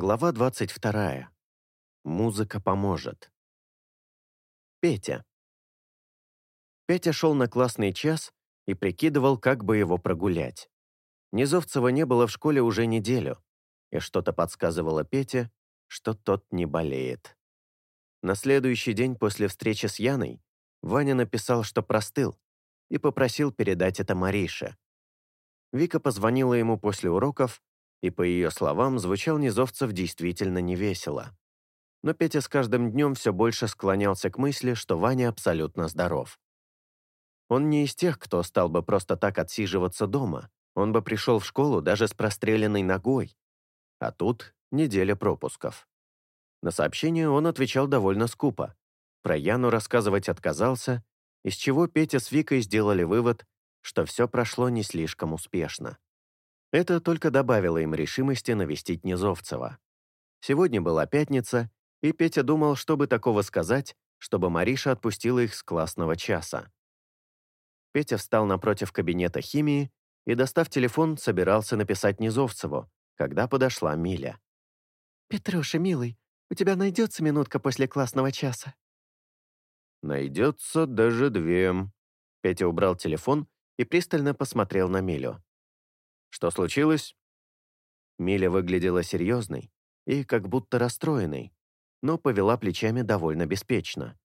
Глава 22. Музыка поможет. Петя. Петя шел на классный час и прикидывал, как бы его прогулять. Низовцева не было в школе уже неделю, и что-то подсказывало Пете, что тот не болеет. На следующий день после встречи с Яной Ваня написал, что простыл, и попросил передать это Марише. Вика позвонила ему после уроков и, по ее словам, звучал Низовцев действительно невесело. Но Петя с каждым днем все больше склонялся к мысли, что Ваня абсолютно здоров. Он не из тех, кто стал бы просто так отсиживаться дома, он бы пришел в школу даже с простреленной ногой. А тут неделя пропусков. На сообщение он отвечал довольно скупо. Про Яну рассказывать отказался, из чего Петя с Викой сделали вывод, что все прошло не слишком успешно. Это только добавило им решимости навестить Низовцева. Сегодня была пятница, и Петя думал, чтобы такого сказать, чтобы Мариша отпустила их с классного часа. Петя встал напротив кабинета химии и, достав телефон, собирался написать Низовцеву, когда подошла Миля. «Петруша, милый, у тебя найдется минутка после классного часа?» «Найдется даже две». Петя убрал телефон и пристально посмотрел на Милю. Что случилось?» Миля выглядела серьезной и как будто расстроенной, но повела плечами довольно беспечно.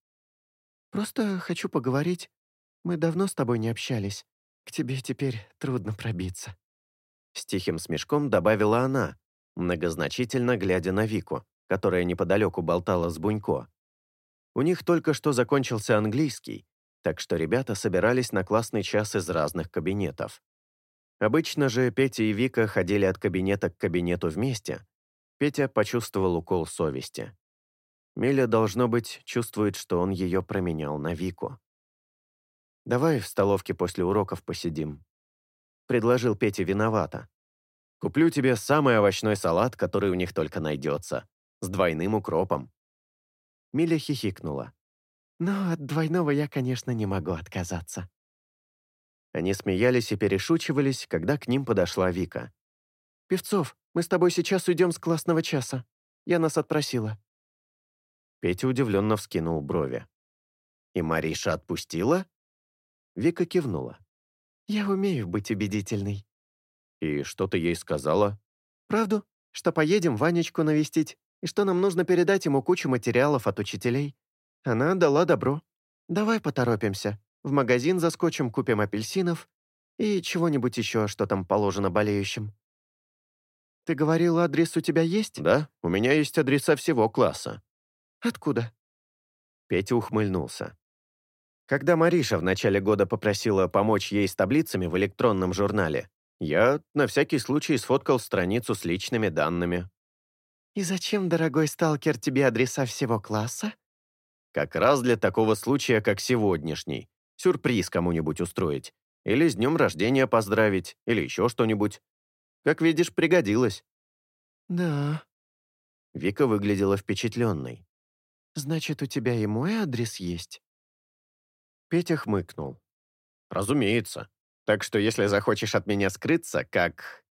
«Просто хочу поговорить. Мы давно с тобой не общались. К тебе теперь трудно пробиться». С тихим смешком добавила она, многозначительно глядя на Вику, которая неподалеку болтала с Бунько. У них только что закончился английский, так что ребята собирались на классный час из разных кабинетов. Обычно же Петя и Вика ходили от кабинета к кабинету вместе. Петя почувствовал укол совести. Миля, должно быть, чувствует, что он ее променял на Вику. «Давай в столовке после уроков посидим», — предложил Петя виновато. «Куплю тебе самый овощной салат, который у них только найдется, с двойным укропом». Миля хихикнула. «Но от двойного я, конечно, не могу отказаться». Они смеялись и перешучивались, когда к ним подошла Вика. «Певцов, мы с тобой сейчас уйдем с классного часа. Я нас отпросила». Петя удивленно вскинул брови. «И Мариша отпустила?» Вика кивнула. «Я умею быть убедительной». «И что ты ей сказала?» «Правду, что поедем Ванечку навестить, и что нам нужно передать ему кучу материалов от учителей. Она дала добро. Давай поторопимся, в магазин заскочим, купим апельсинов и чего-нибудь еще, что там положено болеющим. Ты говорил, адрес у тебя есть? Да, у меня есть адреса всего класса. Откуда? Петя ухмыльнулся. Когда Мариша в начале года попросила помочь ей с таблицами в электронном журнале, я на всякий случай сфоткал страницу с личными данными. «И зачем, дорогой сталкер, тебе адреса всего класса?» «Как раз для такого случая, как сегодняшний сюрприз кому-нибудь устроить, или с днем рождения поздравить, или еще что-нибудь. Как видишь, пригодилось». «Да». Вика выглядела впечатленной. «Значит, у тебя и мой адрес есть?» Петя хмыкнул. «Разумеется. Так что если захочешь от меня скрыться, как...»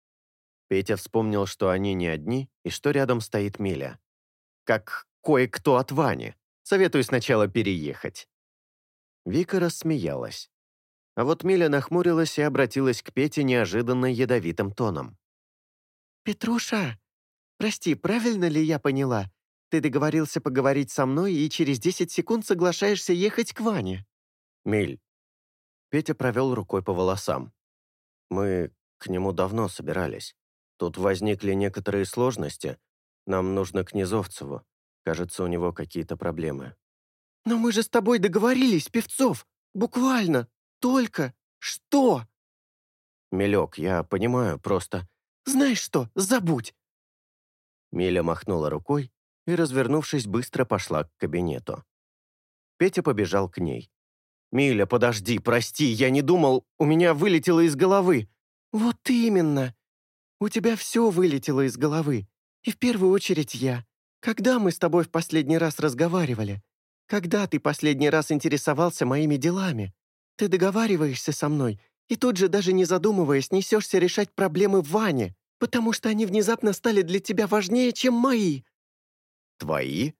Петя вспомнил, что они не одни и что рядом стоит Миля. «Как кое-кто от Вани. Советую сначала переехать». Вика рассмеялась. А вот Миля нахмурилась и обратилась к Пете неожиданно ядовитым тоном. «Петруша, прости, правильно ли я поняла? Ты договорился поговорить со мной и через 10 секунд соглашаешься ехать к Ване?» «Миль». Петя провел рукой по волосам. «Мы к нему давно собирались. Тут возникли некоторые сложности. Нам нужно к Низовцеву. Кажется, у него какие-то проблемы». «Но мы же с тобой договорились, Певцов! Буквально! Только! Что?» «Милек, я понимаю, просто...» «Знаешь что, забудь!» Миля махнула рукой и, развернувшись, быстро пошла к кабинету. Петя побежал к ней. «Миля, подожди, прости, я не думал, у меня вылетело из головы». «Вот именно! У тебя все вылетело из головы. И в первую очередь я. Когда мы с тобой в последний раз разговаривали? Когда ты последний раз интересовался моими делами? Ты договариваешься со мной, и тут же, даже не задумываясь, несешься решать проблемы в Ване. «Потому что они внезапно стали для тебя важнее, чем мои». «Твои?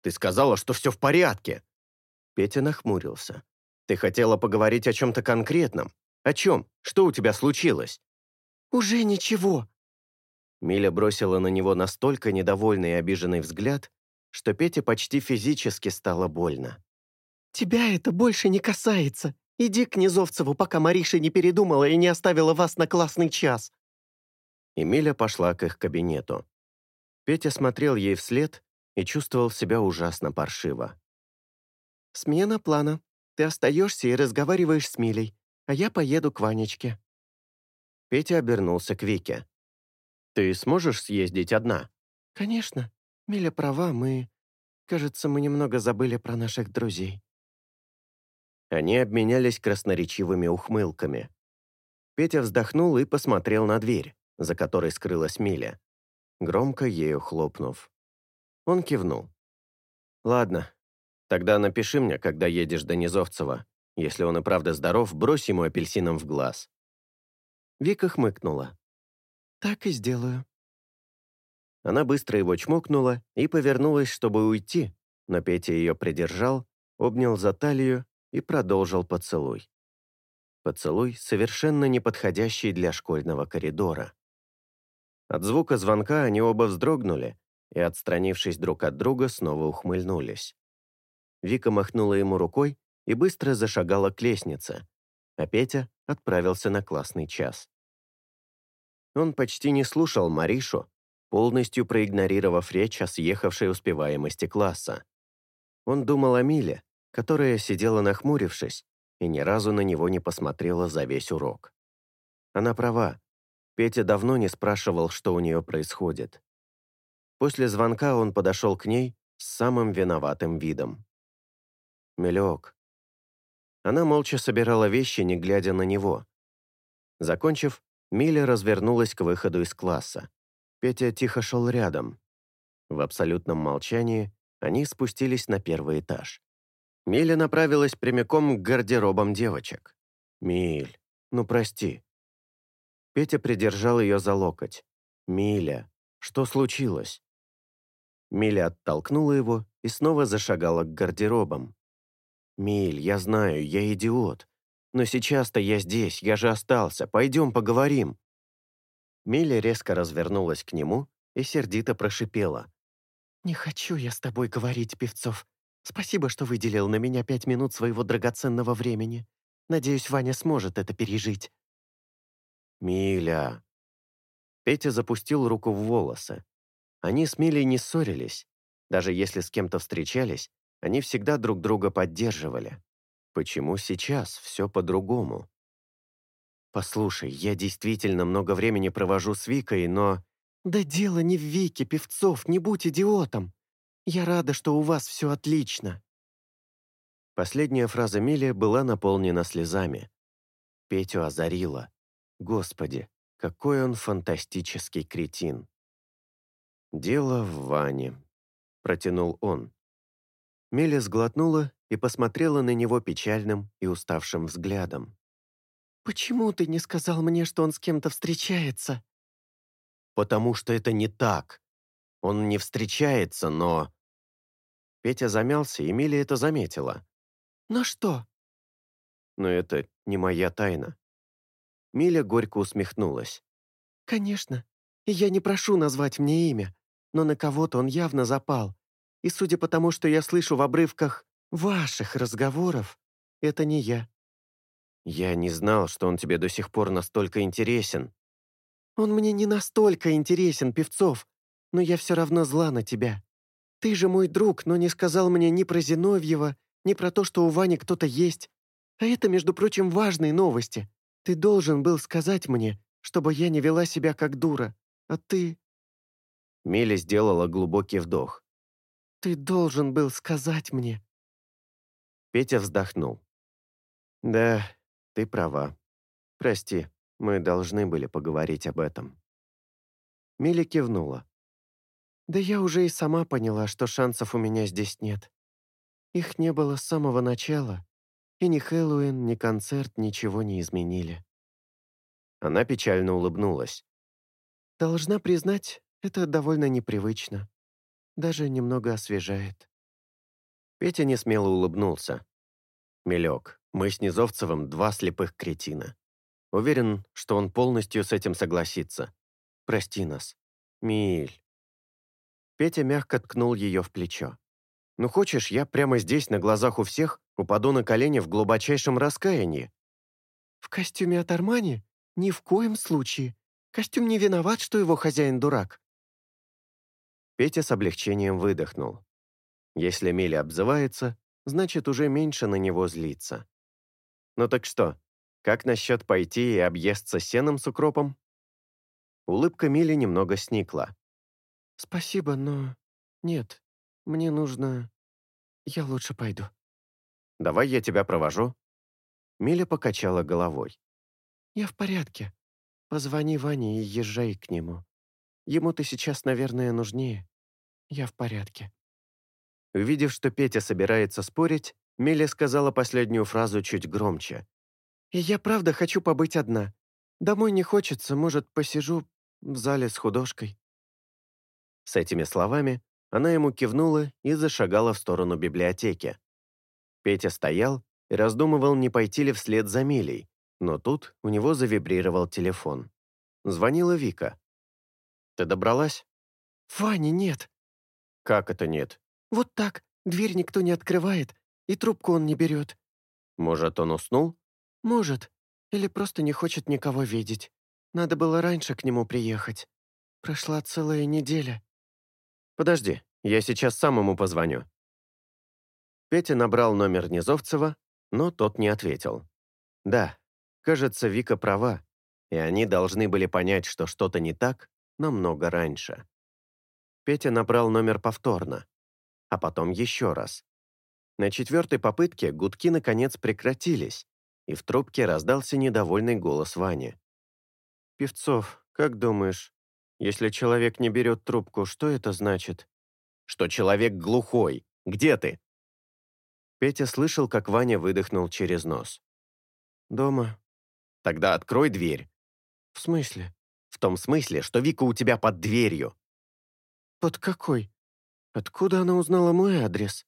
Ты сказала, что все в порядке». Петя нахмурился. «Ты хотела поговорить о чем-то конкретном. О чем? Что у тебя случилось?» «Уже ничего». Миля бросила на него настолько недовольный и обиженный взгляд, что Пете почти физически стало больно. «Тебя это больше не касается. Иди к Низовцеву, пока Мариша не передумала и не оставила вас на классный час». Эмиля пошла к их кабинету. Петя смотрел ей вслед и чувствовал себя ужасно паршиво. «Смена плана. Ты остаешься и разговариваешь с Милей, а я поеду к Ванечке». Петя обернулся к Вике. «Ты сможешь съездить одна?» «Конечно. Миля права, мы... Кажется, мы немного забыли про наших друзей». Они обменялись красноречивыми ухмылками. Петя вздохнул и посмотрел на дверь, за которой скрылась Миля, громко ею хлопнув. Он кивнул. «Ладно, тогда напиши мне, когда едешь до Низовцева. Если он и правда здоров, брось ему апельсином в глаз». Вика хмыкнула. «Так и сделаю». Она быстро его чмокнула и повернулась, чтобы уйти, но Петя ее придержал, обнял за талию и продолжил поцелуй. Поцелуй, совершенно неподходящий для школьного коридора. От звука звонка они оба вздрогнули и, отстранившись друг от друга, снова ухмыльнулись. Вика махнула ему рукой и быстро зашагала к лестнице, а Петя отправился на классный час. Он почти не слушал Маришу, полностью проигнорировав речь о съехавшей успеваемости класса. Он думал о Миле, которая сидела нахмурившись и ни разу на него не посмотрела за весь урок. Она права. Петя давно не спрашивал, что у нее происходит. После звонка он подошел к ней с самым виноватым видом. «Милек». Она молча собирала вещи, не глядя на него. Закончив, Миля развернулась к выходу из класса. Петя тихо шел рядом. В абсолютном молчании они спустились на первый этаж. Миля направилась прямиком к гардеробам девочек. «Миль, ну прости». Петя придержал ее за локоть. «Миля, что случилось?» Миля оттолкнула его и снова зашагала к гардеробам. «Миль, я знаю, я идиот. Но сейчас-то я здесь, я же остался. Пойдем поговорим». Миля резко развернулась к нему и сердито прошипела. «Не хочу я с тобой говорить, Певцов. Спасибо, что выделил на меня пять минут своего драгоценного времени. Надеюсь, Ваня сможет это пережить». «Миля!» Петя запустил руку в волосы. Они с Милей не ссорились. Даже если с кем-то встречались, они всегда друг друга поддерживали. Почему сейчас все по-другому? «Послушай, я действительно много времени провожу с Викой, но...» «Да дело не в Вике, Певцов, не будь идиотом. Я рада, что у вас все отлично». Последняя фраза Мили была наполнена слезами. Петю озарила. Господи, какой он фантастический кретин. «Дело в Ване», — протянул он. Миля сглотнула и посмотрела на него печальным и уставшим взглядом. «Почему ты не сказал мне, что он с кем-то встречается?» «Потому что это не так. Он не встречается, но...» Петя замялся, и Миля это заметила. «Но что?» «Но это не моя тайна». Миля горько усмехнулась. «Конечно. И я не прошу назвать мне имя, но на кого-то он явно запал. И судя по тому, что я слышу в обрывках ваших разговоров, это не я». «Я не знал, что он тебе до сих пор настолько интересен». «Он мне не настолько интересен, Певцов но я все равно зла на тебя. Ты же мой друг, но не сказал мне ни про Зиновьева, ни про то, что у Вани кто-то есть. А это, между прочим, важные новости. Ты должен был сказать мне, чтобы я не вела себя как дура. А ты...» Миля сделала глубокий вдох. «Ты должен был сказать мне». Петя вздохнул. «Да, ты права. Прости, мы должны были поговорить об этом». Миля кивнула. Да я уже и сама поняла, что шансов у меня здесь нет. Их не было с самого начала, и ни Хэллоуин, ни концерт ничего не изменили. Она печально улыбнулась. Должна признать, это довольно непривычно. Даже немного освежает. Петя несмело улыбнулся. «Милек, мы с Низовцевым два слепых кретина. Уверен, что он полностью с этим согласится. Прости нас. Миль». Петя мягко ткнул ее в плечо. «Ну хочешь, я прямо здесь, на глазах у всех, упаду на колени в глубочайшем раскаянии?» «В костюме от Армани? Ни в коем случае. Костюм не виноват, что его хозяин дурак». Петя с облегчением выдохнул. Если Миля обзывается, значит, уже меньше на него злится. Ну так что, как насчет пойти и объесться сеном с укропом? Улыбка Мили немного сникла. «Спасибо, но... Нет, мне нужно... Я лучше пойду». «Давай я тебя провожу». Миля покачала головой. «Я в порядке. Позвони Ване и езжай к нему. Ему ты сейчас, наверное, нужнее. Я в порядке». Увидев, что Петя собирается спорить, Миля сказала последнюю фразу чуть громче. «И я правда хочу побыть одна. Домой не хочется, может, посижу в зале с художкой». С этими словами она ему кивнула и зашагала в сторону библиотеки. Петя стоял и раздумывал, не пойти ли вслед за Милей, но тут у него завибрировал телефон. Звонила Вика. «Ты добралась?» «Вани нет». «Как это нет?» «Вот так. Дверь никто не открывает, и трубку он не берет». «Может, он уснул?» «Может. Или просто не хочет никого видеть. Надо было раньше к нему приехать. Прошла целая неделя». «Подожди, я сейчас сам ему позвоню». Петя набрал номер Низовцева, но тот не ответил. Да, кажется, Вика права, и они должны были понять, что что-то не так намного раньше. Петя набрал номер повторно, а потом еще раз. На четвертой попытке гудки наконец прекратились, и в трубке раздался недовольный голос Вани. «Певцов, как думаешь, если человек не берет трубку, что это значит?» «Что человек глухой. Где ты?» Петя слышал, как Ваня выдохнул через нос. «Дома». «Тогда открой дверь». «В смысле?» «В том смысле, что Вика у тебя под дверью». «Под какой? Откуда она узнала мой адрес?»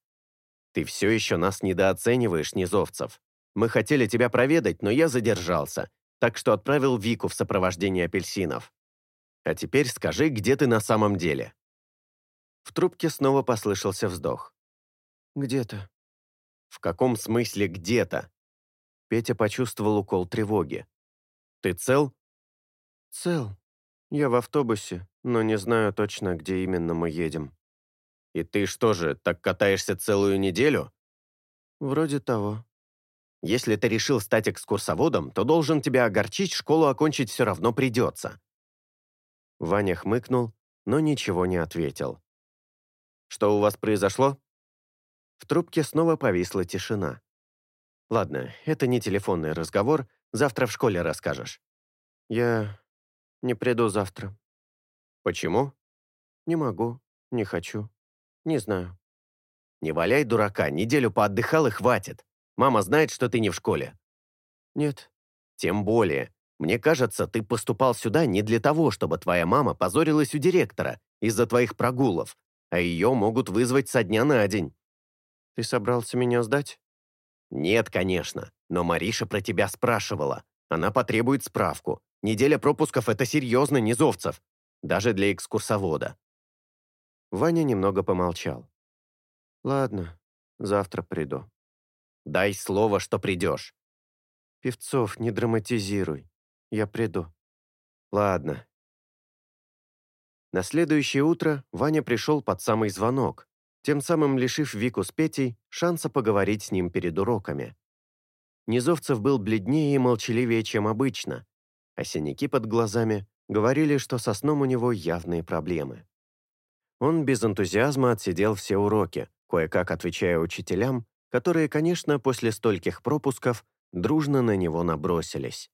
«Ты все еще нас недооцениваешь, Низовцев. Мы хотели тебя проведать, но я задержался, так что отправил Вику в сопровождении апельсинов. А теперь скажи, где ты на самом деле?» В трубке снова послышался вздох. «Где-то». «В каком смысле где-то?» Петя почувствовал укол тревоги. «Ты цел?» «Цел. Я в автобусе, но не знаю точно, где именно мы едем». «И ты что же, так катаешься целую неделю?» «Вроде того». «Если ты решил стать экскурсоводом, то должен тебя огорчить, школу окончить все равно придется». Ваня хмыкнул, но ничего не ответил. «Что у вас произошло?» В трубке снова повисла тишина. «Ладно, это не телефонный разговор, завтра в школе расскажешь». «Я не приду завтра». «Почему?» «Не могу, не хочу, не знаю». «Не валяй дурака, неделю поотдыхал и хватит. Мама знает, что ты не в школе». «Нет». «Тем более. Мне кажется, ты поступал сюда не для того, чтобы твоя мама позорилась у директора из-за твоих прогулов, а ее могут вызвать со дня на день». «Ты собрался меня сдать?» «Нет, конечно, но Мариша про тебя спрашивала. Она потребует справку. Неделя пропусков — это серьезно, Низовцев. Даже для экскурсовода». Ваня немного помолчал. «Ладно, завтра приду». «Дай слово, что придешь». «Певцов, не драматизируй. Я приду». «Ладно». На следующее утро Ваня пришел под самый звонок, тем самым лишив Вику с Петей шанса поговорить с ним перед уроками. Низовцев был бледнее и молчаливее, чем обычно, а синяки под глазами говорили, что со сном у него явные проблемы. Он без энтузиазма отсидел все уроки, кое-как отвечая учителям, которые, конечно, после стольких пропусков дружно на него набросились.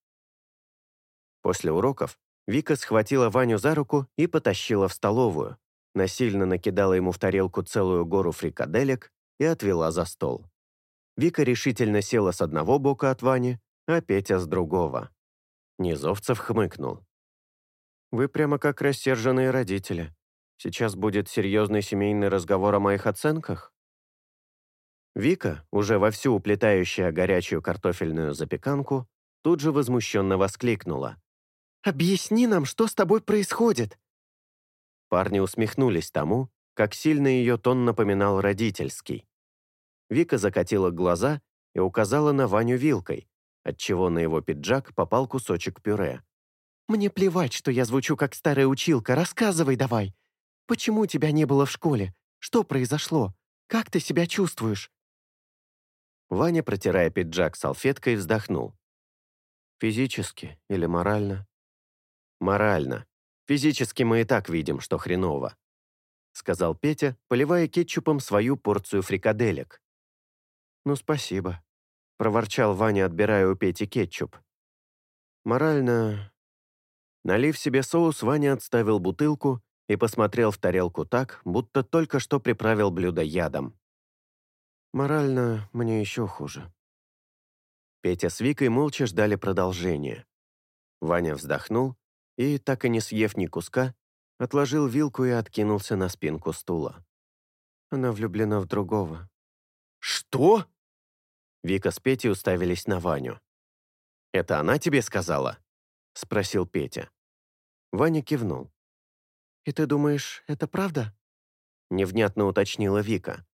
После уроков Вика схватила Ваню за руку и потащила в столовую, насильно накидала ему в тарелку целую гору фрикаделек и отвела за стол. Вика решительно села с одного бока от Вани, а Петя с другого. Низовцев хмыкнул. Вы прямо как рассерженные родители. Сейчас будет серьезный семейный разговор о моих оценках?» Вика, уже вовсю уплетающая горячую картофельную запеканку, тут же возмущенно воскликнула. «Объясни нам, что с тобой происходит?» Парни усмехнулись тому, как сильно ее тон напоминал родительский. Вика закатила глаза и указала на Ваню вилкой, отчего на его пиджак попал кусочек пюре. «Мне плевать, что я звучу как старая училка, рассказывай давай. Почему тебя не было в школе? Что произошло? Как ты себя чувствуешь?» Ваня, протирая пиджак салфеткой, вздохнул. «Физически или морально?» «Морально. Физически мы и так видим, что хреново», сказал Петя, поливая кетчупом свою порцию фрикаделек. «Ну, спасибо», — проворчал Ваня, отбирая у Пети кетчуп. «Морально Налив себе соус, Ваня отставил бутылку и посмотрел в тарелку так, будто только что приправил блюдо ядом. «Морально мне еще хуже». Петя с Викой молча ждали продолжения. Ваня вздохнул и, так и не съев ни куска, отложил вилку и откинулся на спинку стула. Она влюблена в другого. «Что?» Вика с Петей уставились на Ваню. «Это она тебе сказала?» — спросил Петя. Ваня кивнул. «И ты думаешь, это правда?» — невнятно уточнила Вика.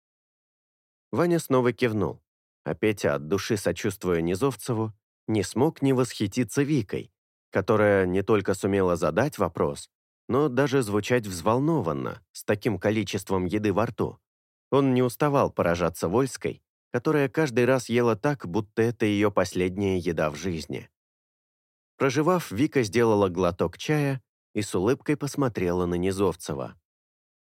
Ваня снова кивнул, а Петя, от души сочувствуя Низовцеву, не смог не восхититься Викой, которая не только сумела задать вопрос, но даже звучать взволнованно, с таким количеством еды во рту. Он не уставал поражаться Вольской, которая каждый раз ела так, будто это ее последняя еда в жизни. Проживав, Вика сделала глоток чая и с улыбкой посмотрела на Низовцева.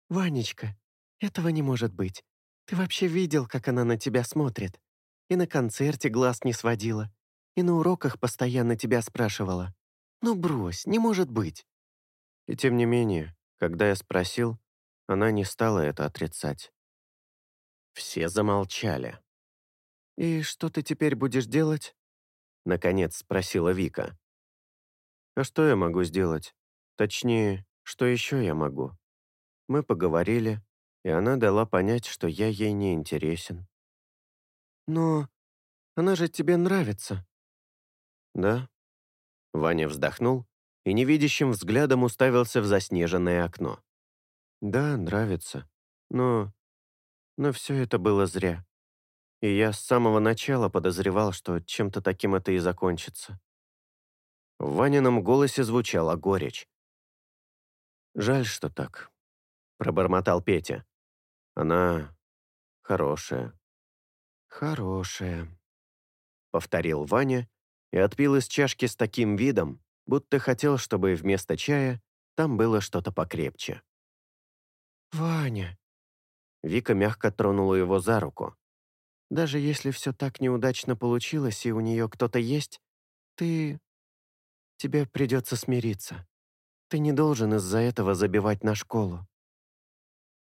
«Ванечка, этого не может быть. Ты вообще видел, как она на тебя смотрит? И на концерте глаз не сводила, и на уроках постоянно тебя спрашивала. Ну брось, не может быть». И тем не менее, когда я спросил, она не стала это отрицать. Все замолчали. «И что ты теперь будешь делать?» Наконец спросила Вика. А что я могу сделать? Точнее, что еще я могу? Мы поговорили, и она дала понять, что я ей не интересен. Но она же тебе нравится. Да? Ваня вздохнул и невидящим взглядом уставился в заснеженное окно. Да, нравится. Но... Но все это было зря. И я с самого начала подозревал, что чем-то таким это и закончится. В Ванином голосе звучала горечь. «Жаль, что так», — пробормотал Петя. «Она хорошая». «Хорошая», — повторил Ваня и отпил из чашки с таким видом, будто хотел, чтобы вместо чая там было что-то покрепче. «Ваня!» Вика мягко тронула его за руку. «Даже если все так неудачно получилось, и у нее кто-то есть, ты Тебе придется смириться. Ты не должен из-за этого забивать на школу».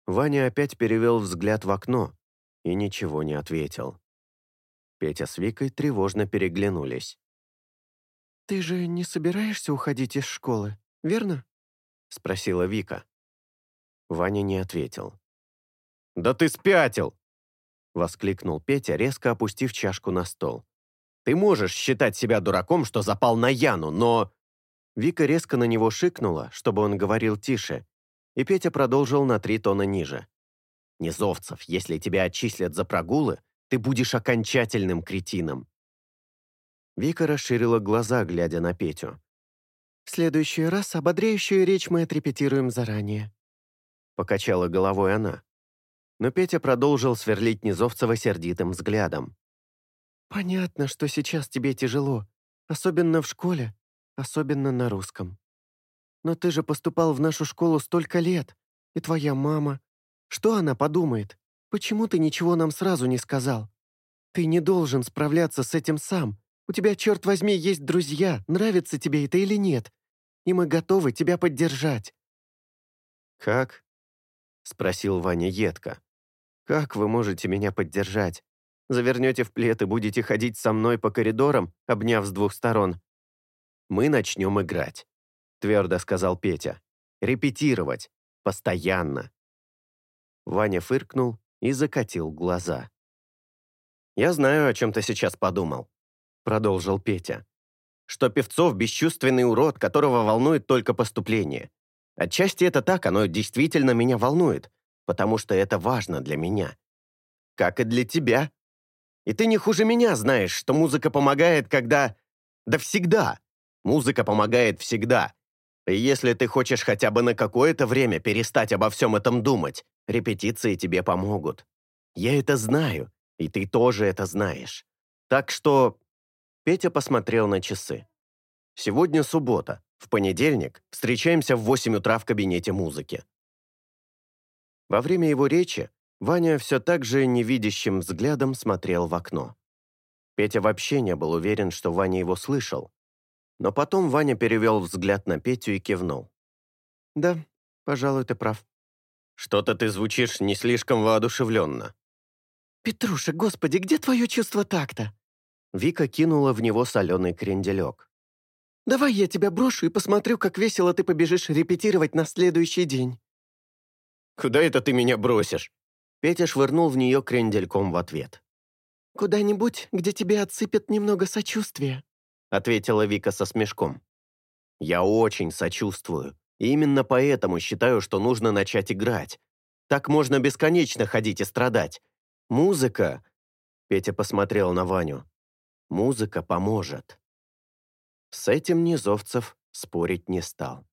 Ваня опять перевел взгляд в окно и ничего не ответил. Петя с Викой тревожно переглянулись. «Ты же не собираешься уходить из школы, верно?» — спросила Вика. Ваня не ответил. «Да ты спятил!» — воскликнул Петя, резко опустив чашку на стол. Ты можешь считать себя дураком, что запал на Яну, но...» Вика резко на него шикнула, чтобы он говорил тише, и Петя продолжил на три тона ниже. «Низовцев, если тебя отчислят за прогулы, ты будешь окончательным кретином». Вика расширила глаза, глядя на Петю. «В следующий раз ободряющую речь мы отрепетируем заранее», покачала головой она. Но Петя продолжил сверлить Низовцева сердитым взглядом. «Понятно, что сейчас тебе тяжело, особенно в школе, особенно на русском. Но ты же поступал в нашу школу столько лет, и твоя мама. Что она подумает? Почему ты ничего нам сразу не сказал? Ты не должен справляться с этим сам. У тебя, черт возьми, есть друзья, нравится тебе это или нет, и мы готовы тебя поддержать». «Как?» — спросил Ваня едко. «Как вы можете меня поддержать? Завернете в плед и будете ходить со мной по коридорам, обняв с двух сторон. Мы начнем играть. — твердо сказал Петя. «Репетировать. Постоянно». Ваня фыркнул и закатил глаза. «Я знаю, о чем ты сейчас подумал», — продолжил Петя. «Что Певцов — бесчувственный урод, которого волнует только поступление. Отчасти это так, оно действительно меня волнует, потому что это важно для меня. Как и для тебя. И ты не хуже меня знаешь, что музыка помогает, когда... Да всегда. Музыка помогает всегда. И если ты хочешь хотя бы на какое-то время перестать обо всем этом думать, репетиции тебе помогут. Я это знаю, и ты тоже это знаешь. Так что...» Петя посмотрел на часы. «Сегодня суббота. В понедельник встречаемся в 8 утра в кабинете музыки». Во время его речи Ваня все так же невидящим взглядом смотрел в окно. Петя вообще не был уверен, что Ваня его слышал, но потом Ваня перевел взгляд на Петю и кивнул. «Да, пожалуй, ты прав». «Что-то ты звучишь не слишком воодушевленно». «Петруша, господи, где твое чувство такта?» Вика кинула в него соленый кренделек. «Давай я тебя брошу и посмотрю, как весело ты побежишь репетировать на следующий день». «Куда это ты меня бросишь?» Петя швырнул в нее крендельком в ответ. «Куда-нибудь, где тебе отсыпят немного сочувствия», — ответила Вика со смешком. «Я очень сочувствую. И именно поэтому считаю, что нужно начать играть. Так можно бесконечно ходить и страдать. Музыка...» Петя посмотрел на Ваню. «Музыка поможет». С этим Низовцев спорить не стал.